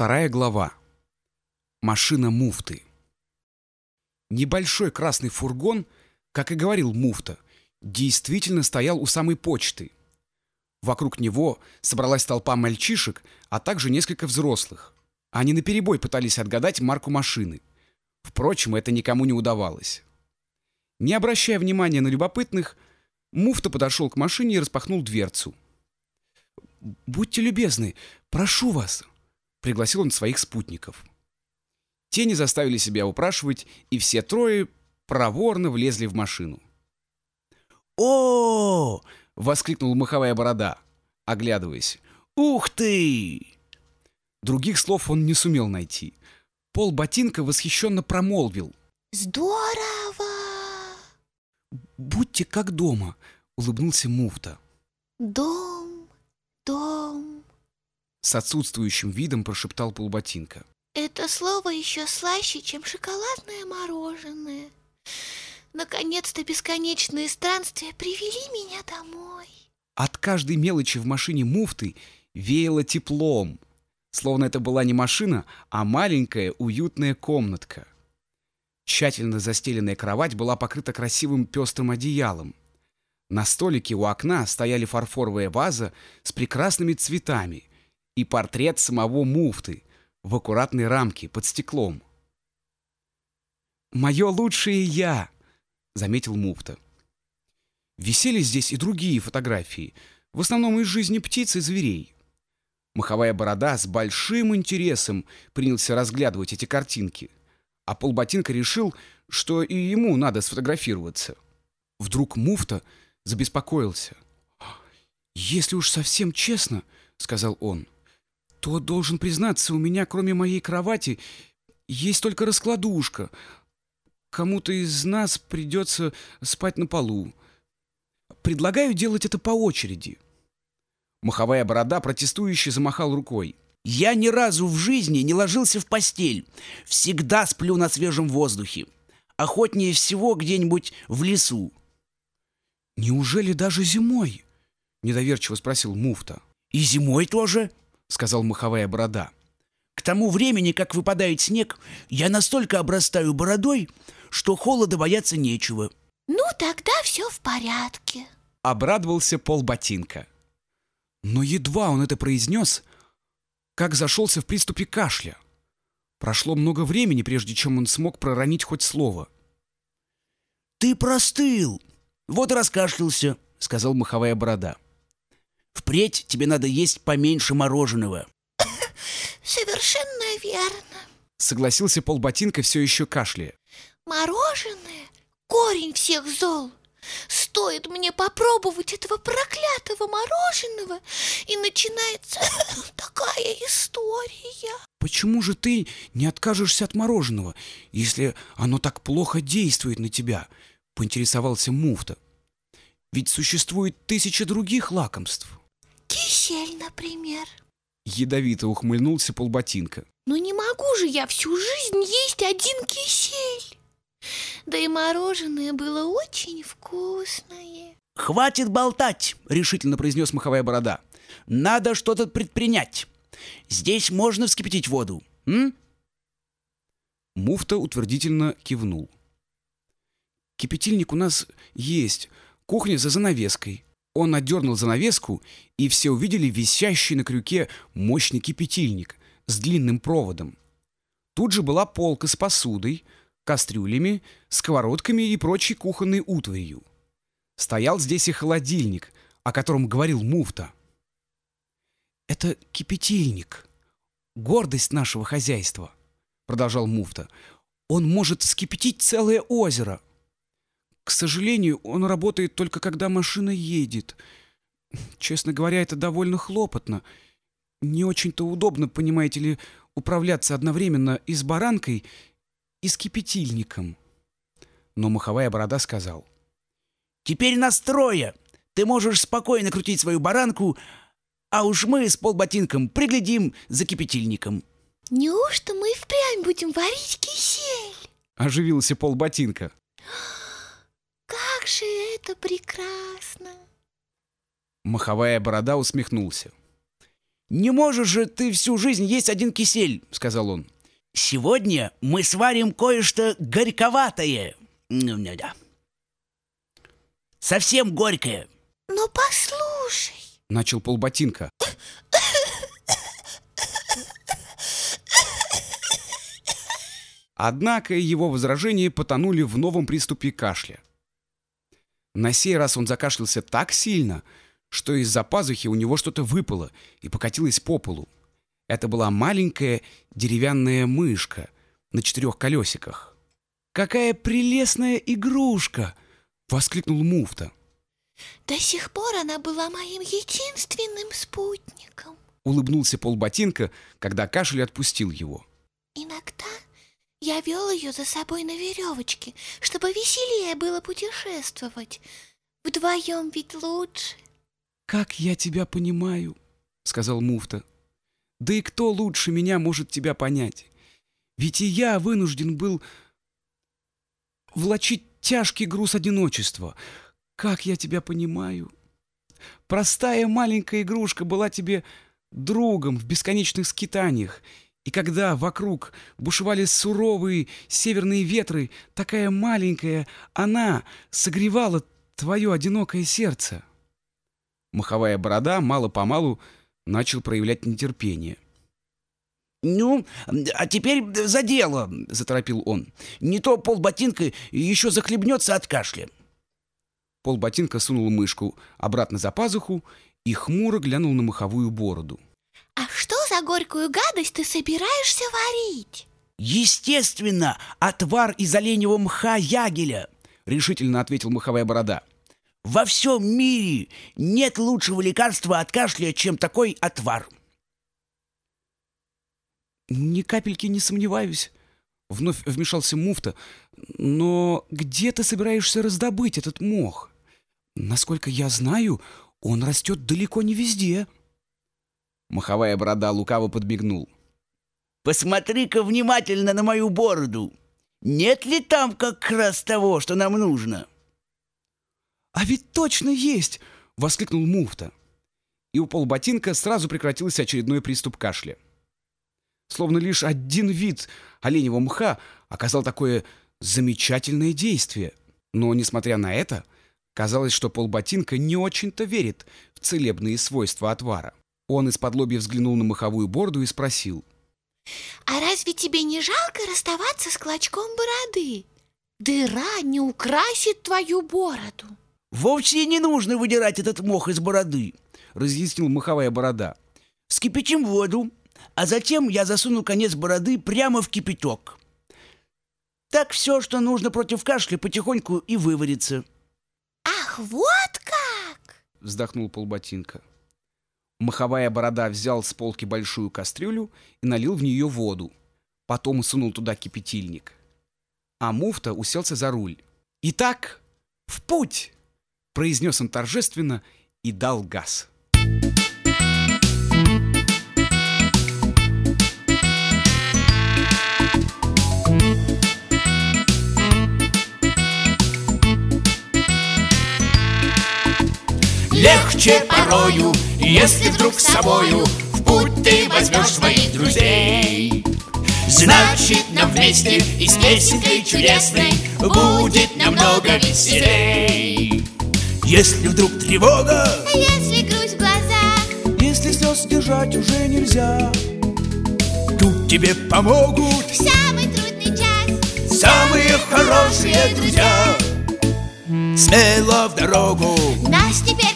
Вторая глава. Машина муфты. Небольшой красный фургон, как и говорил муфта, действительно стоял у самой почты. Вокруг него собралась толпа мальчишек, а также несколько взрослых. Они наперебой пытались отгадать марку машины. Впрочем, это никому не удавалось. Не обращая внимания на любопытных, муфта подошел к машине и распахнул дверцу. «Будьте любезны, прошу вас», — пригласил он своих спутников. Те не заставили себя упрашивать, и все трое проворно влезли в машину. «О!» — воскликнул маховая борода, оглядываясь. «Ух ты!» Других слов он не сумел найти. Пол ботинка восхищенно промолвил. Здорово! «Будьте как дома», — улыбнулся муфта. Дом, дом. С отсутствующим видом прошептал полботинка. Это слово еще слаще, чем шоколадное мороженое. Наконец-то бесконечные странствия привели меня домой. От каждой мелочи в машине муфты веяло теплом, словно это была не машина, а маленькая уютная комнатка. Тщательно застеленная кровать была покрыта красивым пестрым одеялом. На столике у окна стояли фарфоровая ваза с прекрасными цветами и портрет самого муфты в аккуратной рамке под стеклом. «Мое лучшее я!» — заметил муфта. Висели здесь и другие фотографии, в основном из жизни птиц и зверей. Маховая борода с большим интересом принялся разглядывать эти картинки, а полботинка решил, что и ему надо сфотографироваться. Вдруг муфта забеспокоился. «Если уж совсем честно, — сказал он, — то, должен признаться, у меня, кроме моей кровати, есть только раскладушка. Кому-то из нас придется спать на полу. Предлагаю делать это по очереди». Маховая борода протестующе замахал рукой. «Я ни разу в жизни не ложился в постель. Всегда сплю на свежем воздухе. Охотнее всего где-нибудь в лесу». «Неужели даже зимой?» — недоверчиво спросил муфта. «И зимой тоже», — сказал маховая борода. «К тому времени, как выпадает снег, я настолько обрастаю бородой, что холода бояться нечего». Ну, тогда все в порядке. Обрадовался полботинка. Но едва он это произнес, как зашелся в приступе кашля. Прошло много времени, прежде чем он смог проронить хоть слово. «Ты простыл! Вот и раскашлялся», — сказал маховая борода. «Впредь тебе надо есть поменьше мороженого». Совершенно верно. Согласился полботинка все еще кашляя. Мороженое — корень всех зол. Стоит мне попробовать этого проклятого мороженого, и начинается такая история. Почему же ты не откажешься от мороженого, если оно так плохо действует на тебя? Поинтересовался муфта. Ведь существует тысяча других лакомств. Кисель, например. Ядовито ухмыльнулся полботинка. Но не могу же я всю жизнь есть один кисель. Да и мороженое было очень вкусное. «Хватит болтать!» — решительно произнес маховая борода. «Надо что-то предпринять. Здесь можно вскипятить воду. М? Муфта утвердительно кивнул. Кипятильник у нас есть. Кухня за занавеской. Он отдернул занавеску, и все увидели висящий на крюке мощный кипятильник с длинным проводом. Тут же была полка с посудой, кастрюлями, сковородками и прочей кухонной утварью. Стоял здесь и холодильник, о котором говорил муфта. «Это кипятильник, гордость нашего хозяйства», — продолжал муфта. «Он может вскипятить целое озеро. К сожалению, он работает только когда машина едет. Честно говоря, это довольно хлопотно. Не очень-то удобно, понимаете ли, управляться одновременно и с баранкой, и с кипятильником». Но маховая борода сказал. «Теперь настроя. Ты можешь спокойно крутить свою баранку, а уж мы с полботинком приглядим за кипятильником». Неужто мы впрямь будем варить кисель? Оживился полботинка. Же это прекрасно! Маховая борода усмехнулся. «Не можешь же ты всю жизнь есть один кисель», — сказал он. «Сегодня мы сварим кое-что горьковатое. Да. Совсем горькое». Но послушай, Начал полботинка. Однако его возражения потонули в новом приступе кашля. На сей раз он закашлялся так сильно, что из-за пазухи у него что-то выпало и покатилось по полу. Это была маленькая деревянная мышка на четырех колесиках. «Какая прелестная игрушка!» — воскликнул муфта. до сих пор она была моим единственным спутником. Улыбнулся полботинка, когда кашель отпустил его. Иногда я вел ее за собой на веревочке, чтобы веселее было путешествовать. Вдвоем ведь лучше. «Как я тебя понимаю», — сказал муфта. «Да и кто лучше меня может тебя понять? Ведь и я вынужден был влачить тяжкий груз одиночества. Как я тебя понимаю? Простая маленькая игрушка была тебе другом в бесконечных скитаниях, и когда вокруг бушевали суровые северные ветры, такая маленькая она согревала твое одинокое сердце». Маховая борода мало-помалу начал проявлять нетерпение. «Ну, а теперь за дело», — заторопил он. «Не то полботинка еще захлебнется от кашля». Полботинка сунул мышку обратно за пазуху и хмуро глянул на маховую бороду. А что горькую гадость ты собираешься варить? «Естественно, отвар из оленевого мха ягеля», — решительно ответил маховая борода. «Во всем мире нет лучшего лекарства от кашля, чем такой отвар». «Ни капельки не сомневаюсь», — вновь вмешался муфта. «Но где ты собираешься раздобыть этот мох? Насколько я знаю, он растет далеко не везде». Маховая борода лукаво подмигнул. «Посмотри-ка внимательно на мою бороду. Нет ли там как раз того, что нам нужно?» «А ведь точно есть!» — воскликнул муфта. И у полботинка сразу прекратился очередной приступ кашля. Словно лишь один вид оленевого мха оказал такое замечательное действие. Но, несмотря на это, казалось, что полботинка не очень-то верит в целебные свойства отвара. Он из-под лобья взглянул на маховую бороду и спросил. А разве тебе не жалко расставаться с клочком бороды? Дыра не украсит твою бороду. «Вовсе не нужно выдирать этот мох из бороды», — разъяснил маховая борода. «Вскипятим воду, а затем я засуну конец бороды прямо в кипяток. Так все, что нужно против кашля, потихоньку и выварится». Ах, вот как! Вздохнул полботинка. Маховая борода взял с полки большую кастрюлю и налил в нее воду. Потом сунул туда кипятильник. А муфта уселся за руль. «Итак, в путь!» — произнес он торжественно и дал газ. Легче порою, если вдруг с собою В путь ты возьмешь своих друзей. Значит, нам вместе и с песенкой чудесной Будет намного веселей. Если вдруг тревога, А если грусть в глаза, Если слез держать уже нельзя, тут тебе помогут в самый трудный час. самые хорошие друзья. Смело в дорогу, Нас теперь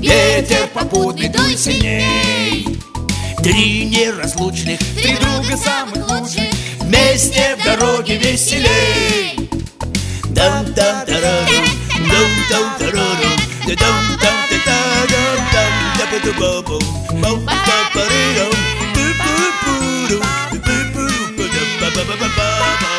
Ветер попутный дуй сильней. Три неразлучных, Три друга самых лучших. Вместе в дороге веселей. дам дам тарарам, дам дам тарарам, да дам дам та та дам дам да па ту ба бум, бум ба па ри дам, ту пу пу ру, пу пу ру па да ба ба ба ба ба ба ба.